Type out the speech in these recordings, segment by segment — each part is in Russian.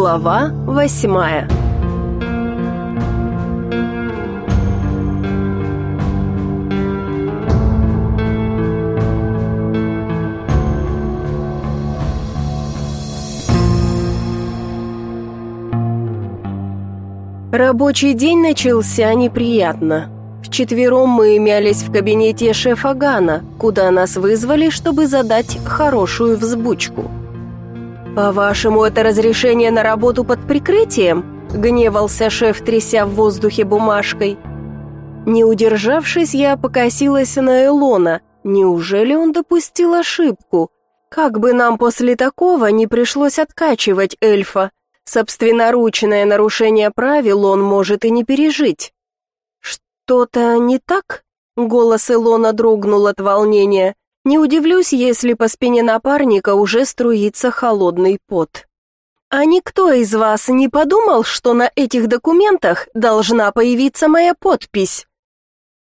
Глава восьмая Рабочий день начался неприятно. Вчетвером мы мялись в кабинете шефа Гана, куда нас вызвали, чтобы задать хорошую взбучку. «По-вашему, это разрешение на работу под прикрытием?» — гневался шеф, тряся в воздухе бумажкой. Не удержавшись, я покосилась на Элона. Неужели он допустил ошибку? Как бы нам после такого не пришлось откачивать эльфа? Собственноручное нарушение правил он может и не пережить. «Что-то не так?» — голос Элона дрогнул от волнения. Не удивлюсь, если по спине напарника уже струится холодный пот. А никто из вас не подумал, что на этих документах должна появиться моя подпись?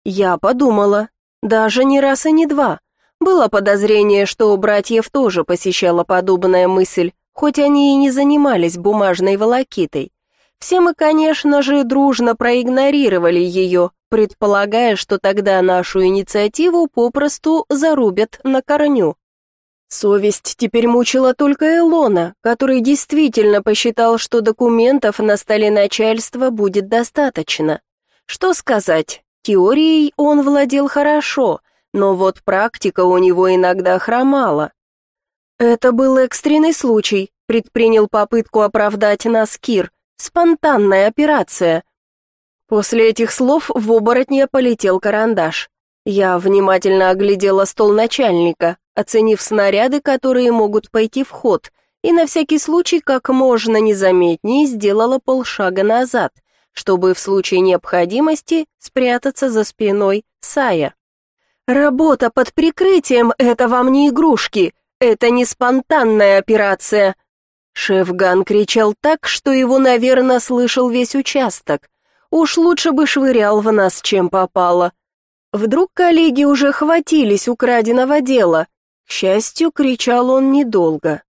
Я подумала, даже не раз и не два. Было подозрение, что у братьев тоже посещала подобная мысль, хоть они и не занимались бумажной волокитой. Все мы, конечно же, дружно проигнорировали ее, предполагая, что тогда нашу инициативу попросту зарубят на корню. Совесть теперь мучила только Элона, который действительно посчитал, что документов на столе начальства будет достаточно. Что сказать, теорией он владел хорошо, но вот практика у него иногда хромала. Это был экстренный случай, предпринял попытку оправдать нас Кир, спонтанная операция, После этих слов в оборотня полетел карандаш. Я внимательно оглядела стол начальника, оценив снаряды, которые могут пойти в ход, и на всякий случай как можно незаметнее сделала полшага назад, чтобы в случае необходимости спрятаться за спиной Сая. «Работа под прикрытием — это вам не игрушки, это не спонтанная операция!» Шеф Ган кричал так, что его, наверное, слышал весь участок. Уж лучше бы швырял в нас, чем попало. Вдруг коллеги уже хватились украденного дела. К счастью, кричал он недолго.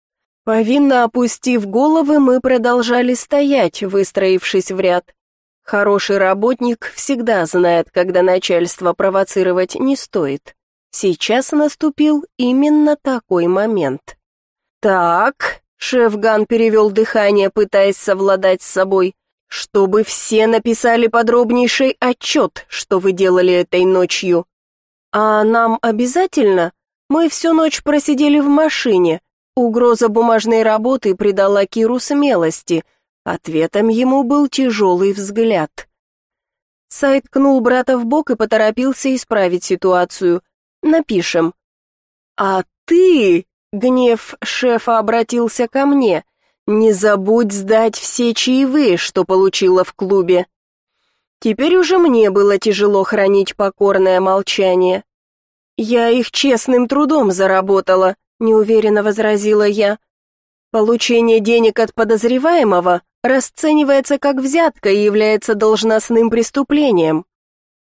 Повинно опустив головы, мы продолжали стоять, выстроившись в ряд. Хороший работник всегда знает, когда начальство провоцировать не стоит. Сейчас наступил именно такой момент. «Так», — шеф Ган перевел дыхание, пытаясь совладать с собой, чтобы все написали подробнейший отчет, что вы делали этой ночью. А нам обязательно? Мы всю ночь просидели в машине. Угроза бумажной работы придала Киру смелости. Ответом ему был тяжелый взгляд. Сайт кнул брата в бок и поторопился исправить ситуацию. Напишем. А ты, гнев шефа обратился ко мне, не забудь сдать все чаевые, что получила в клубе. Теперь уже мне было тяжело хранить покорное молчание. Я их честным трудом заработала, неуверенно возразила я. Получение денег от подозреваемого расценивается как взятка и является должностным преступлением.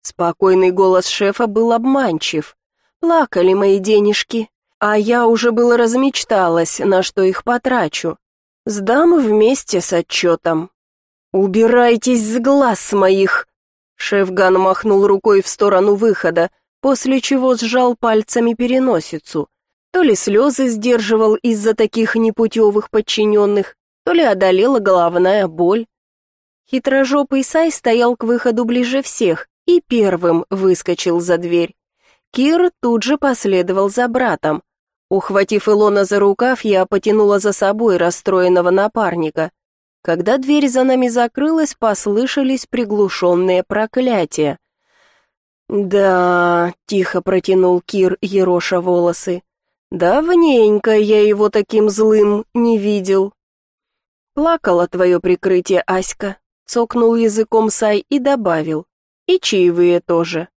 Спокойный голос шефа был обманчив. Плакали мои денежки, а я уже было размечталась, на что их потрачу. Сдам вместе с отчетом. Убирайтесь с глаз моих. Шефган махнул рукой в сторону выхода, после чего сжал пальцами переносицу. То ли слезы сдерживал из-за таких непутевых подчиненных, то ли одолела головная боль. Хитрожопый Сай стоял к выходу ближе всех и первым выскочил за дверь. Кир тут же последовал за братом, Ухватив Илона за рукав, я потянула за собой расстроенного напарника. Когда дверь за нами закрылась, послышались приглушенные проклятия. «Да», — тихо протянул Кир, ероша волосы, — «давненько я его таким злым не видел». «Плакало твое прикрытие, Аська», — цокнул языком Сай и добавил. «И чаевые тоже».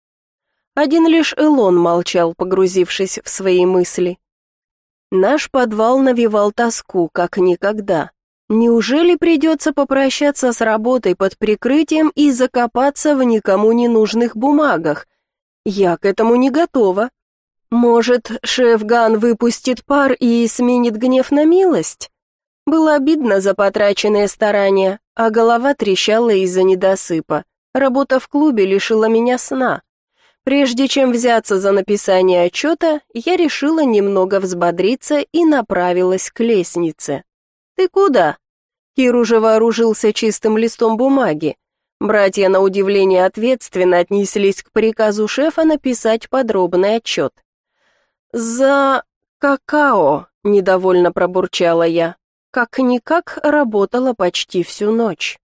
Один лишь Элон молчал, погрузившись в свои мысли. Наш подвал навевал тоску, как никогда. Неужели придется попрощаться с работой под прикрытием и закопаться в никому не нужных бумагах? Я к этому не готова. Может, шеф Ган выпустит пар и сменит гнев на милость? Было обидно за потраченные старания, а голова трещала из-за недосыпа. Работа в клубе лишила меня сна. Прежде чем взяться за написание отчета, я решила немного взбодриться и направилась к лестнице. «Ты куда?» Кир уже вооружился чистым листом бумаги. Братья, на удивление, ответственно отнеслись к приказу шефа написать подробный отчет. «За какао», — недовольно пробурчала я. Как-никак работала почти всю ночь.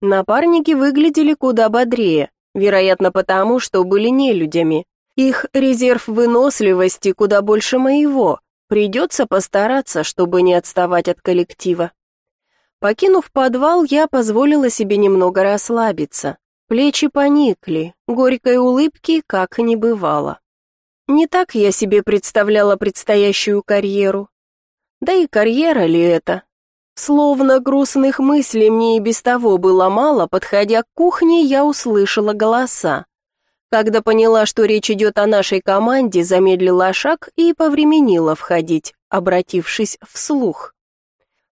Напарники выглядели куда бодрее, вероятно потому, что были нелюдями. Их резерв выносливости куда больше моего, придется постараться, чтобы не отставать от коллектива. Покинув подвал, я позволила себе немного расслабиться. Плечи поникли, горькой улыбки как не бывало. Не так я себе представляла предстоящую карьеру. Да и карьера ли это? Словно грустных мыслей мне и без того было мало, подходя к кухне, я услышала голоса. Когда поняла, что речь идет о нашей команде, замедлила шаг и повременила входить, обратившись вслух.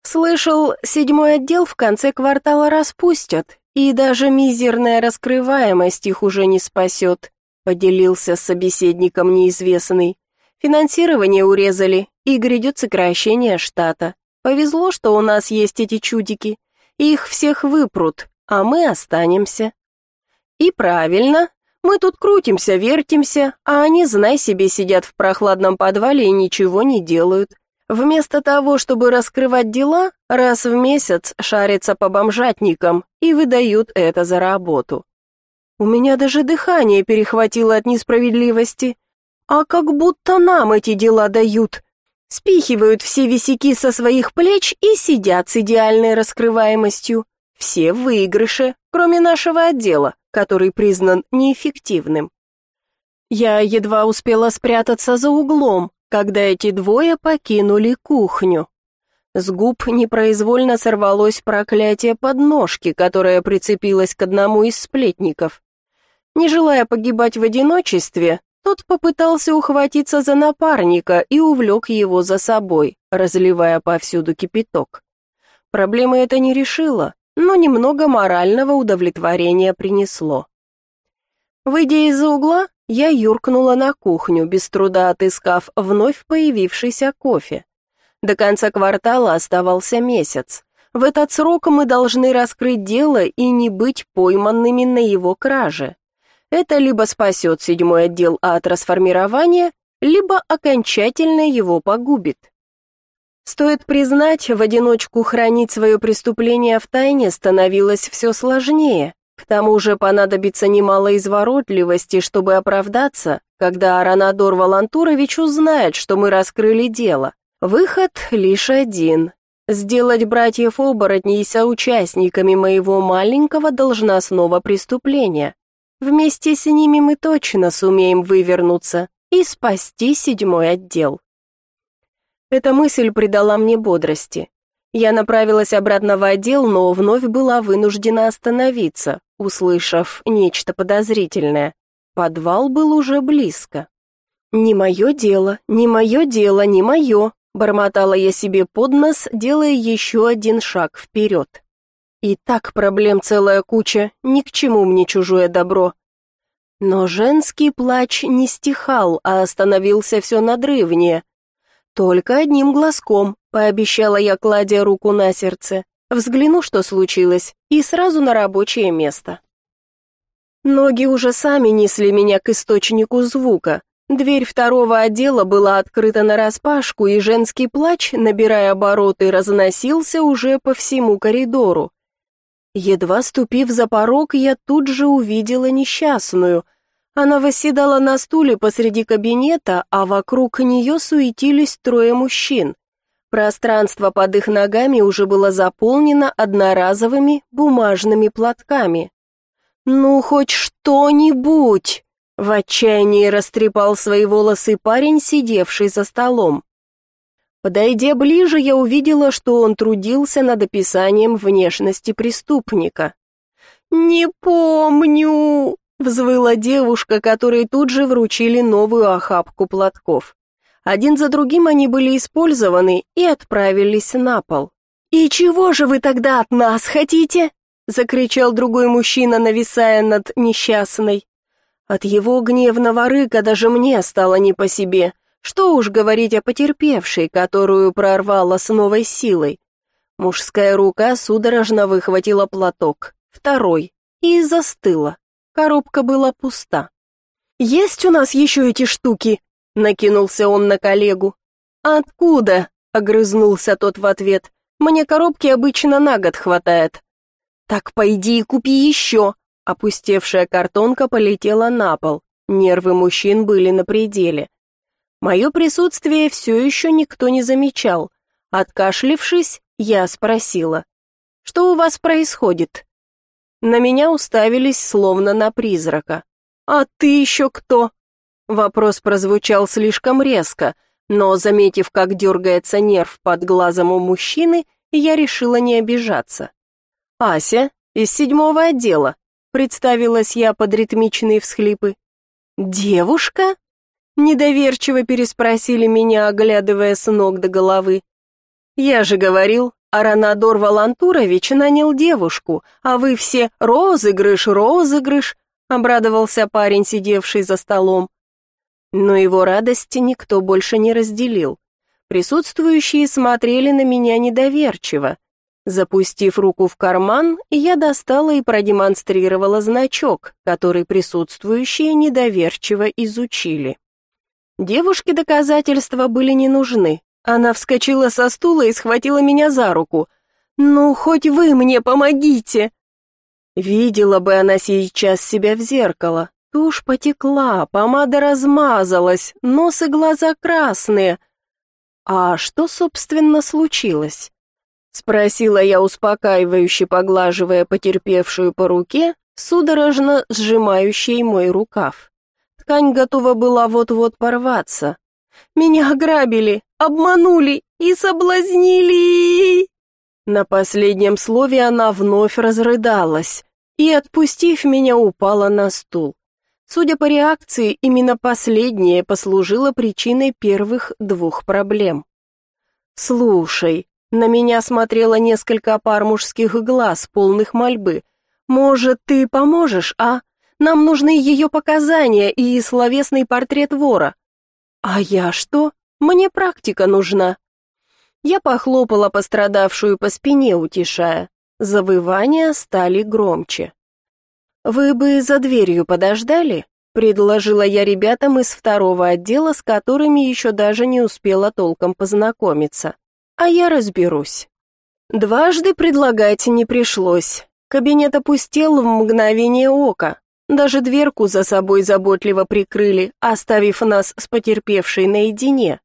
Слышал, седьмой отдел в конце квартала распустят, и даже мизерная раскрываемость их уже не спасет», поделился с собеседником неизвестный. «Финансирование урезали, и грядет сокращение штата. Повезло, что у нас есть эти чудики. Их всех выпрут, а мы останемся». «И правильно, мы тут крутимся, вертимся, а они, знай себе, сидят в прохладном подвале и ничего не делают. Вместо того, чтобы раскрывать дела, раз в месяц шарятся по бомжатникам и выдают это за работу. У меня даже дыхание перехватило от несправедливости. А как будто нам эти дела дают. Спихивают все висяки со своих плеч и сидят с идеальной раскрываемостью. Все выигрыше, кроме нашего отдела, который признан неэффективным. Я едва успела спрятаться за углом, когда эти двое покинули кухню. С губ непроизвольно сорвалось проклятие подножки, которое прицепилось к одному из сплетников. Не желая погибать в одиночестве, тот попытался ухватиться за напарника и увлек его за собой, разливая повсюду кипяток. Проблемы это не решило, но немного морального удовлетворения принесло. Выйдя из-за угла, я юркнула на кухню, без труда отыскав вновь появившийся кофе. До конца квартала оставался месяц. В этот срок мы должны раскрыть дело и не быть пойманными на его краже. Это либо спасет седьмой отдел от расформирования, либо окончательно его погубит. Стоит признать, в одиночку хранить свое преступление в тайне становилось все сложнее. К тому же понадобится немало изворотливости, чтобы оправдаться, когда Аранадор Волантурович узнает, что мы раскрыли дело. Выход лишь один — сделать братьев-оборотней соучастниками моего маленького должностного преступления. Вместе с ними мы точно сумеем вывернуться и спасти седьмой отдел. Эта мысль придала мне бодрости. Я направилась обратно в отдел, но вновь была вынуждена остановиться, услышав нечто подозрительное. Подвал был уже близко. «Не мое дело, не мое дело, не мое», бормотала я себе под нос, делая еще один шаг вперед. И так проблем целая куча, ни к чему мне чужое добро. Но женский плач не стихал, а остановился все надрывнее. Только одним глазком, пообещала я, кладя руку на сердце. Взгляну, что случилось, и сразу на рабочее место. Ноги уже сами несли меня к источнику звука. Дверь второго отдела была открыта нараспашку, и женский плач, набирая обороты, разносился уже по всему коридору. Едва ступив за порог, я тут же увидела несчастную. Она восседала на стуле посреди кабинета, а вокруг нее суетились трое мужчин. Пространство под их ногами уже было заполнено одноразовыми бумажными платками. «Ну, хоть что-нибудь!» В отчаянии растрепал свои волосы парень, сидевший за столом. Подойдя ближе, я увидела, что он трудился над описанием внешности преступника. «Не помню!» — взвыла девушка, которой тут же вручили новую охапку платков. Один за другим они были использованы и отправились на пол. «И чего же вы тогда от нас хотите?» — закричал другой мужчина, нависая над несчастной. От его гневного рыка даже мне стало не по себе. Что уж говорить о потерпевшей, которую прорвало с новой силой. Мужская рука судорожно выхватила платок, второй, и застыла. Коробка была пуста. «Есть у нас еще эти штуки?» — накинулся он на коллегу. «Откуда?» — огрызнулся тот в ответ. «Мне коробки обычно на год хватает». «Так пойди и купи еще!» Опустевшая картонка полетела на пол. Нервы мужчин были на пределе. Мое присутствие все еще никто не замечал. Откашлившись, я спросила, «Что у вас происходит?» На меня уставились словно на призрака. «А ты еще кто?» Вопрос прозвучал слишком резко, но, заметив, как дергается нерв под глазом у мужчины, я решила не обижаться. «Ася, из седьмого отдела», — представилась я под ритмичные всхлипы. «Девушка?» — недоверчиво переспросили меня, оглядывая с ног до головы. «Я же говорил, Аранадор Валантурович нанял девушку, а вы все розыгрыш, розыгрыш», — обрадовался парень, сидевший за столом. Но его радости никто больше не разделил. Присутствующие смотрели на меня недоверчиво. Запустив руку в карман, я достала и продемонстрировала значок, который присутствующие недоверчиво изучили. Девушке доказательства были не нужны, она вскочила со стула и схватила меня за руку. «Ну, хоть вы мне помогите!» Видела бы она сейчас себя в зеркало. Тушь потекла, помада размазалась, нос и глаза красные. А что, собственно, случилось? Спросила я успокаивающе, поглаживая потерпевшую по руке, судорожно сжимающей мой рукав. Ткань готова была вот-вот порваться. Меня ограбили, обманули и соблазнили!» На последнем слове она вновь разрыдалась и, отпустив меня, упала на стул. Судя по реакции, именно последнее послужило причиной первых двух проблем. «Слушай», на меня смотрело несколько пар мужских глаз, полных мольбы. «Может, ты поможешь, а? Нам нужны ее показания и словесный портрет вора». «А я что? Мне практика нужна». Я похлопала пострадавшую по спине, утешая. Завывания стали громче. «Вы бы за дверью подождали?» — предложила я ребятам из второго отдела, с которыми еще даже не успела толком познакомиться. «А я разберусь». Дважды предлагать не пришлось. Кабинет опустел в мгновение ока. Даже дверку за собой заботливо прикрыли, оставив нас с потерпевшей наедине.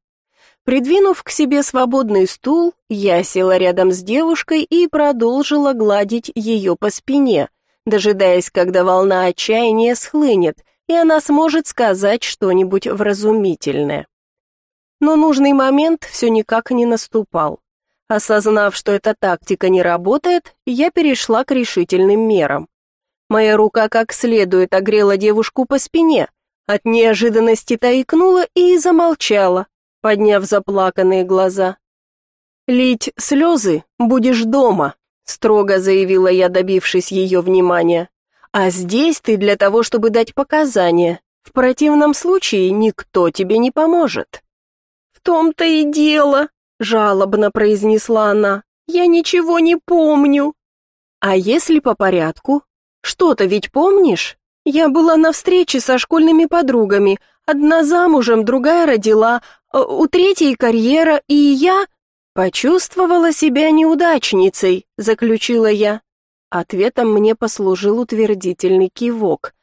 Придвинув к себе свободный стул, я села рядом с девушкой и продолжила гладить ее по спине, дожидаясь, когда волна отчаяния схлынет, и она сможет сказать что-нибудь вразумительное. Но нужный момент все никак не наступал. Осознав, что эта тактика не работает, я перешла к решительным мерам. Моя рука как следует огрела девушку по спине. От неожиданности таикнула и замолчала, подняв заплаканные глаза. «Лить слезы будешь дома», — строго заявила я, добившись ее внимания. «А здесь ты для того, чтобы дать показания. В противном случае никто тебе не поможет». «В том-то и дело», — жалобно произнесла она. «Я ничего не помню». «А если по порядку?» Что-то ведь помнишь? Я была на встрече со школьными подругами. Одна замужем, другая родила, э, у третьей карьера, и я почувствовала себя неудачницей, заключила я. Ответом мне послужил утвердительный кивок.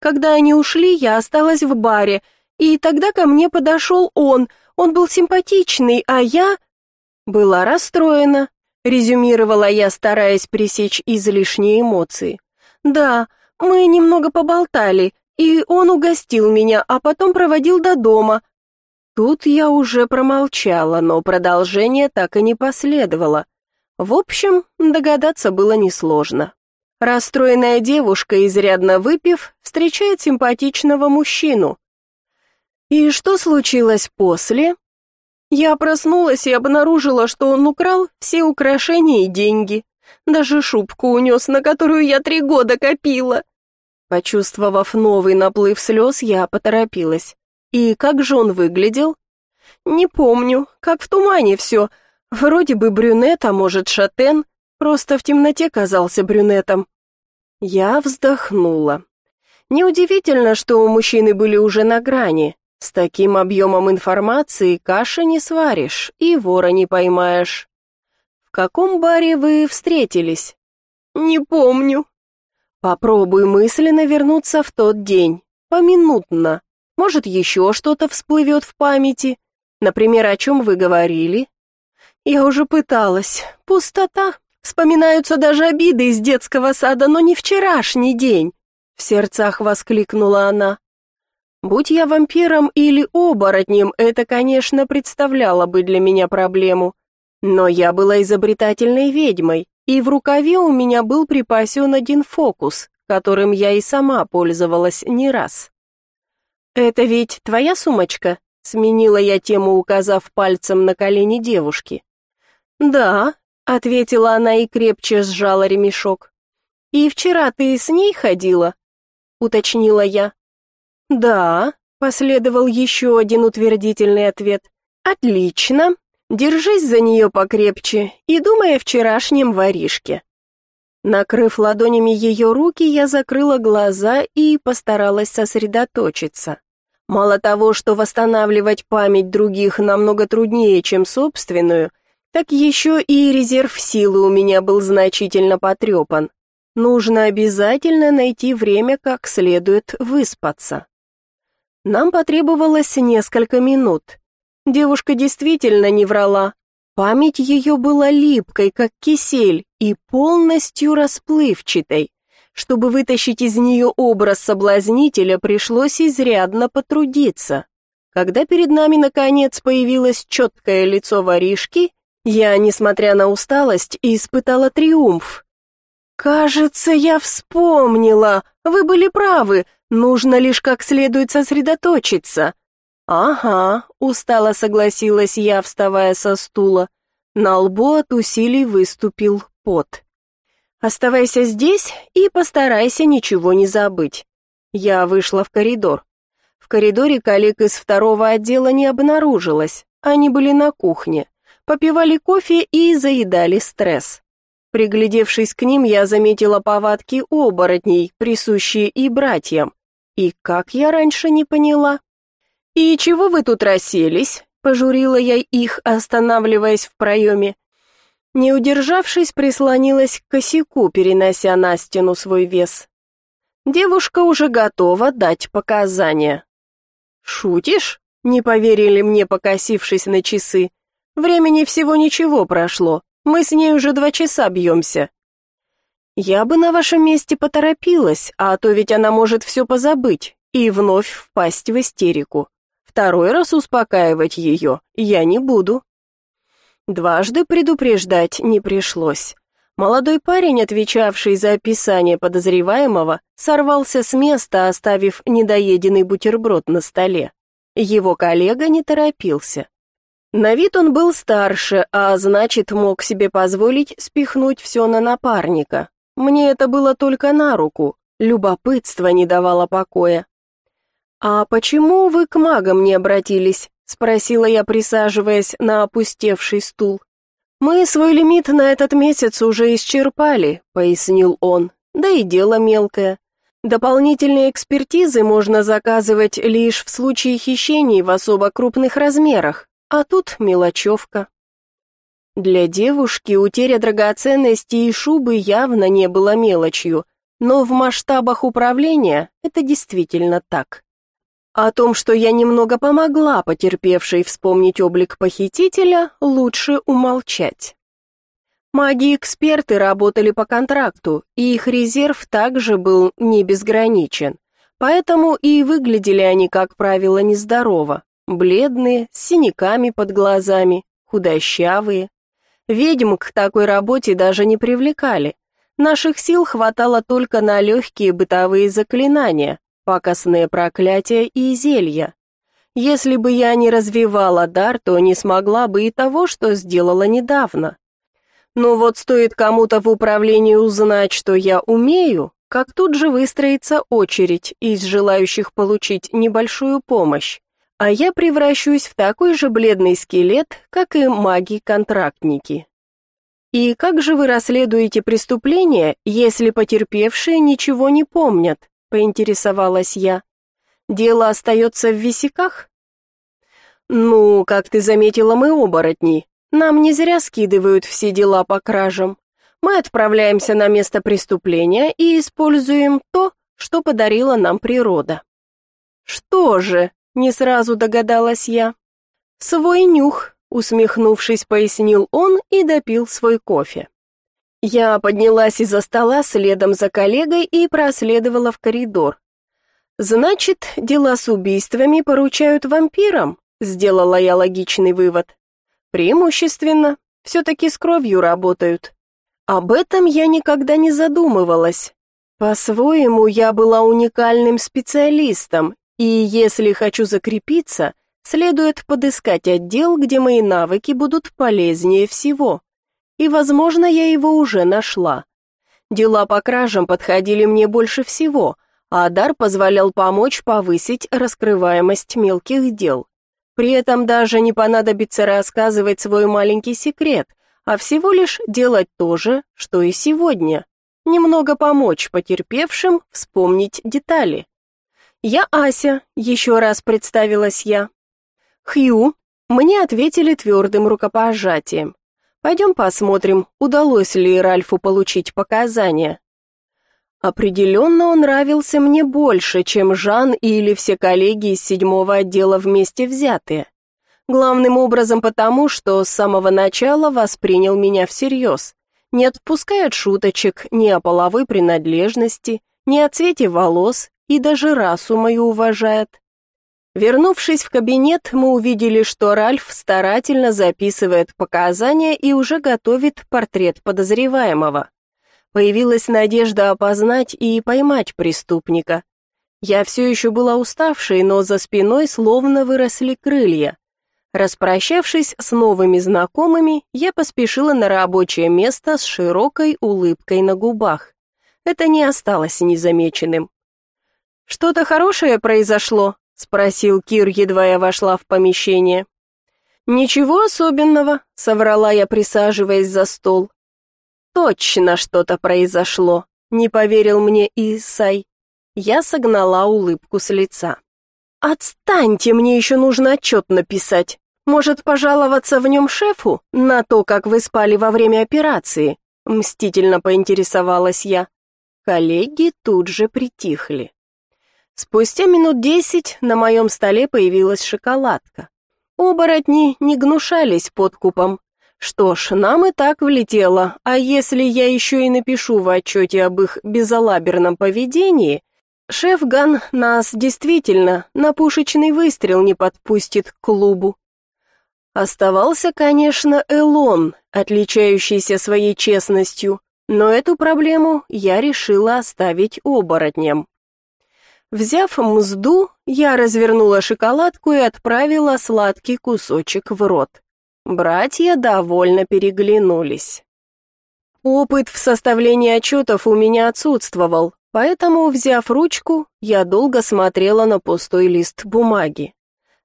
Когда они ушли, я осталась в баре, и тогда ко мне подошел он. Он был симпатичный, а я была расстроена, резюмировала я, стараясь пресечь излишние эмоции. «Да, мы немного поболтали, и он угостил меня, а потом проводил до дома». Тут я уже промолчала, но продолжение так и не последовало. В общем, догадаться было несложно. Расстроенная девушка, изрядно выпив, встречает симпатичного мужчину. И что случилось после? Я проснулась и обнаружила, что он украл все украшения и деньги. Даже шубку унес, на которую я три года копила. Почувствовав новый наплыв слез, я поторопилась. И как же он выглядел? Не помню, как в тумане все. Вроде бы брюнет, а может шатен, просто в темноте казался брюнетом. Я вздохнула. Неудивительно, что у мужчины были уже на грани. С таким объемом информации каши не сваришь и вора не поймаешь. В каком баре вы встретились? Не помню. Попробуй мысленно вернуться в тот день, поминутно. Может, еще что-то всплывет в памяти. Например, о чем вы говорили? Я уже пыталась. Пустота. Вспоминаются даже обиды из детского сада, но не вчерашний день. В сердцах воскликнула она. Будь я вампиром или оборотнем, это, конечно, представляло бы для меня проблему. Но я была изобретательной ведьмой, и в рукаве у меня был припасен один фокус, которым я и сама пользовалась не раз. «Это ведь твоя сумочка?» — сменила я тему, указав пальцем на колени девушки. «Да», — ответила она и крепче сжала ремешок. «И вчера ты с ней ходила?» — уточнила я. «Да», — последовал еще один утвердительный ответ. «Отлично. Держись за нее покрепче и думай о вчерашнем воришке». Накрыв ладонями ее руки, я закрыла глаза и постаралась сосредоточиться. Мало того, что восстанавливать память других намного труднее, чем собственную, так еще и резерв силы у меня был значительно потрепан. Нужно обязательно найти время, как следует выспаться. Нам потребовалось несколько минут. Девушка действительно не врала. Память ее была липкой, как кисель, и полностью расплывчатой. Чтобы вытащить из нее образ соблазнителя, пришлось изрядно потрудиться. Когда перед нами, наконец, появилось четкое лицо воришки, я, несмотря на усталость, испытала триумф. «Кажется, я вспомнила. Вы были правы. Нужно лишь как следует сосредоточиться». «Ага», — устало согласилась я, вставая со стула. На лбу от усилий выступил пот. «Оставайся здесь и постарайся ничего не забыть». Я вышла в коридор. В коридоре коллег из второго отдела не обнаружилось. Они были на кухне, попивали кофе и заедали стресс. Приглядевшись к ним, я заметила повадки оборотней, присущие и братьям. И как я раньше не поняла? «И чего вы тут расселись?» — пожурила я их, останавливаясь в проеме. Не удержавшись, прислонилась к косяку, перенося на стену свой вес. Девушка уже готова дать показания. «Шутишь?» — не поверили мне, покосившись на часы. «Времени всего ничего прошло. Мы с ней уже два часа бьемся». «Я бы на вашем месте поторопилась, а то ведь она может все позабыть и вновь впасть в истерику. Второй раз успокаивать ее я не буду». Дважды предупреждать не пришлось. Молодой парень, отвечавший за описание подозреваемого, сорвался с места, оставив недоеденный бутерброд на столе. Его коллега не торопился. На вид он был старше, а значит, мог себе позволить спихнуть все на напарника. Мне это было только на руку, любопытство не давало покоя. «А почему вы к магам не обратились?» — спросила я, присаживаясь на опустевший стул. «Мы свой лимит на этот месяц уже исчерпали», — пояснил он, — «да и дело мелкое. Дополнительные экспертизы можно заказывать лишь в случае хищений в особо крупных размерах, а тут мелочевка. Для девушки утеря драгоценностей и шубы явно не была мелочью, но в масштабах управления это действительно так. О том, что я немного помогла потерпевшей вспомнить облик похитителя, лучше умолчать. Маги-эксперты работали по контракту, и их резерв также был не безграничен, поэтому и выглядели они, как правило, нездорово. Бледные, с синяками под глазами, худощавые. Ведьм к такой работе даже не привлекали. Наших сил хватало только на легкие бытовые заклинания, пакостные проклятия и зелья. Если бы я не развивала дар, то не смогла бы и того, что сделала недавно. Но вот стоит кому-то в управлении узнать, что я умею, как тут же выстроится очередь из желающих получить небольшую помощь, а я превращусь в такой же бледный скелет, как и маги-контрактники. И как же вы расследуете преступления, если потерпевшие ничего не помнят? Поинтересовалась я. Дело остается в висяках? Ну, как ты заметила, мы оборотни. Нам не зря скидывают все дела по кражам. Мы отправляемся на место преступления и используем то, что подарила нам природа. Что же? Не сразу догадалась я. Свой нюх, усмехнувшись, пояснил он и допил свой кофе. Я поднялась из-за стола следом за коллегой и проследовала в коридор. Значит, дела с убийствами поручают вампирам, сделала я логичный вывод. Преимущественно, все-таки с кровью работают. Об этом я никогда не задумывалась. По-своему, я была уникальным специалистом, и если хочу закрепиться, следует подыскать отдел, где мои навыки будут полезнее всего. И, возможно, я его уже нашла. Дела по кражам подходили мне больше всего, а дар позволял помочь повысить раскрываемость мелких дел. При этом даже не понадобится рассказывать свой маленький секрет, а всего лишь делать то же, что и сегодня. Немного помочь потерпевшим вспомнить детали. «Я Ася», — еще раз представилась я. «Хью», — мне ответили твердым рукопожатием. «Пойдем посмотрим, удалось ли Ральфу получить показания». Определенно он нравился мне больше, чем Жан или все коллеги из седьмого отдела вместе взятые. Главным образом потому, что с самого начала воспринял меня всерьез, не отпуская от шуточек ни о половой принадлежности, ни о цвете волос и даже расу мою уважает. Вернувшись в кабинет, мы увидели, что Ральф старательно записывает показания и уже готовит портрет подозреваемого. Появилась надежда опознать и поймать преступника. Я все еще была уставшей, но за спиной словно выросли крылья. Распрощавшись с новыми знакомыми, я поспешила на рабочее место с широкой улыбкой на губах. Это не осталось незамеченным. «Что-то хорошее произошло?» — спросил Кир, едва я вошла в помещение. «Ничего особенного», — соврала я, присаживаясь за стол. Точно что-то произошло, не поверил мне Исай. Я согнала улыбку с лица. Отстаньте, мне еще нужно отчет написать. Может, пожаловаться в нем шефу на то, как вы спали во время операции? Мстительно поинтересовалась я. Коллеги тут же притихли. Спустя минут десять на моем столе появилась шоколадка. Оборотни не гнушались подкупом, что ж, нам и так влетело, а если я еще и напишу в отчете об их безалаберном поведении, шеф Ган нас действительно на пушечный выстрел не подпустит к клубу. Оставался, конечно, Элон, отличающийся своей честностью, но эту проблему я решила оставить оборотням. Взяв мзду, я развернула шоколадку и отправила сладкий кусочек в рот. Братья довольно переглянулись. Опыт в составлении отчетов у меня отсутствовал, поэтому, взяв ручку, я долго смотрела на пустой лист бумаги.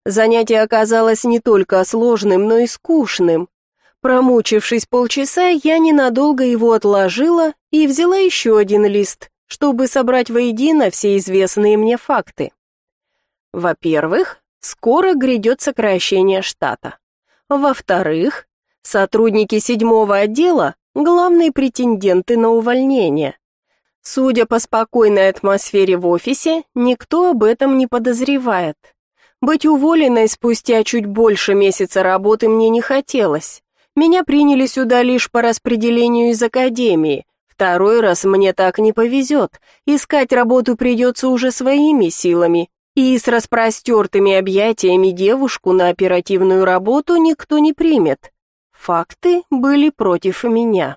Занятие оказалось не только сложным, но и скучным. Промучившись полчаса, я ненадолго его отложила и взяла еще один лист, чтобы собрать воедино все известные мне факты. Во-первых, скоро грядет сокращение штата. Во-вторых, сотрудники седьмого отдела – главные претенденты на увольнение. Судя по спокойной атмосфере в офисе, никто об этом не подозревает. Быть уволенной спустя чуть больше месяца работы мне не хотелось. Меня приняли сюда лишь по распределению из академии. Второй раз мне так не повезет. Искать работу придется уже своими силами, и с распростертыми объятиями девушку на оперативную работу никто не примет. Факты были против меня.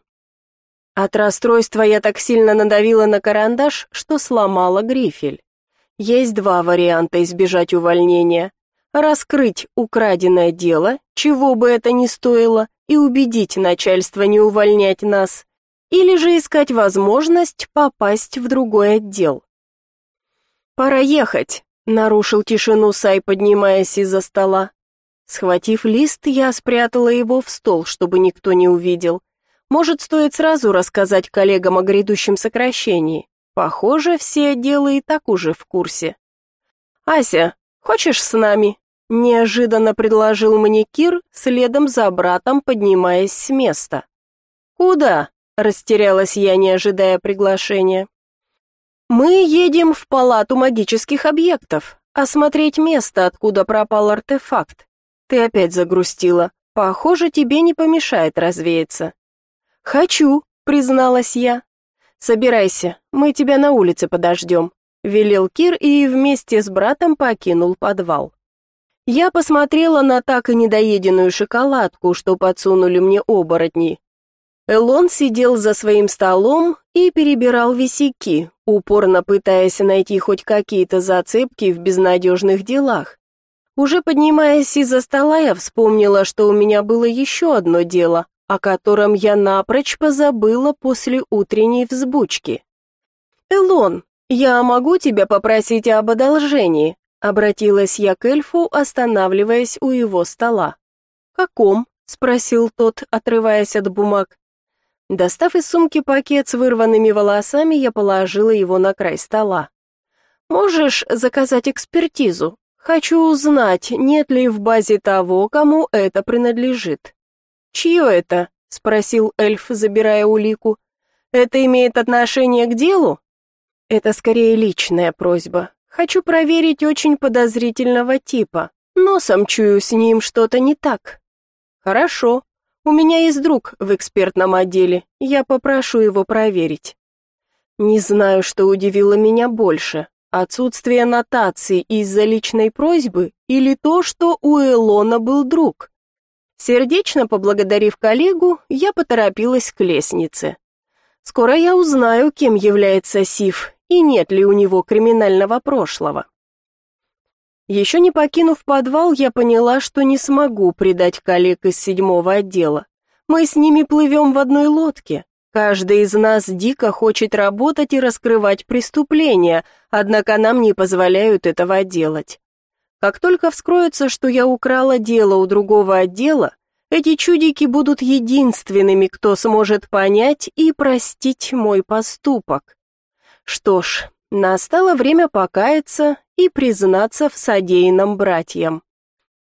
От расстройства я так сильно надавила на карандаш, что сломала грифель. Есть два варианта избежать увольнения. раскрыть украденное дело, чего бы это ни стоило, и убедить начальство не увольнять нас, или же искать возможность попасть в другой отдел. «Пора ехать», — нарушил тишину Сай, поднимаясь из-за стола. Схватив лист, я спрятала его в стол, чтобы никто не увидел. Может, стоит сразу рассказать коллегам о грядущем сокращении. Похоже, все отделы и так уже в курсе. «Ася, хочешь с нами?» — неожиданно предложил мне Кир, следом за братом поднимаясь с места. «Куда?» — растерялась я, не ожидая приглашения. «Мы едем в палату магических объектов, осмотреть место, откуда пропал артефакт. Ты опять загрустила. Похоже, тебе не помешает развеяться». «Хочу», — призналась я. «Собирайся, мы тебя на улице подождем», — велел Кир и вместе с братом покинул подвал. Я посмотрела на так и недоеденную шоколадку, что подсунули мне оборотни, Элон сидел за своим столом и перебирал висяки, упорно пытаясь найти хоть какие-то зацепки в безнадежных делах. Уже поднимаясь из-за стола, я вспомнила, что у меня было еще одно дело, о котором я напрочь позабыла после утренней взбучки. «Элон, я могу тебя попросить об одолжении?» Обратилась я к эльфу, останавливаясь у его стола. «Каком?» — спросил тот, отрываясь от бумаг. Достав из сумки пакет с вырванными волосами, я положила его на край стола. «Можешь заказать экспертизу? Хочу узнать, нет ли в базе того, кому это принадлежит». «Чье это?» — спросил эльф, забирая улику. «Это имеет отношение к делу?» «Это скорее личная просьба. Хочу проверить очень подозрительного типа. Носом чую с ним что-то не так». «Хорошо», у меня есть друг в экспертном отделе, я попрошу его проверить. Не знаю, что удивило меня больше, отсутствие нотации из-за личной просьбы или то, что у Элона был друг. Сердечно поблагодарив коллегу, я поторопилась к лестнице. Скоро я узнаю, кем является Сив и нет ли у него криминального прошлого. Еще не покинув подвал, я поняла, что не смогу предать коллег из седьмого отдела. Мы с ними плывем в одной лодке. Каждый из нас дико хочет работать и раскрывать преступления, однако нам не позволяют этого делать. Как только вскроется, что я украла дело у другого отдела, эти чудики будут единственными, кто сможет понять и простить мой поступок. Что ж, настало время покаяться и признаться в содеянном братьям.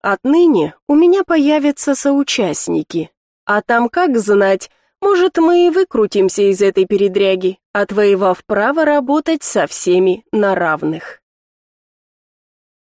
Отныне у меня появятся соучастники, а там как знать, может, мы и выкрутимся из этой передряги, отвоевав право работать со всеми на равных.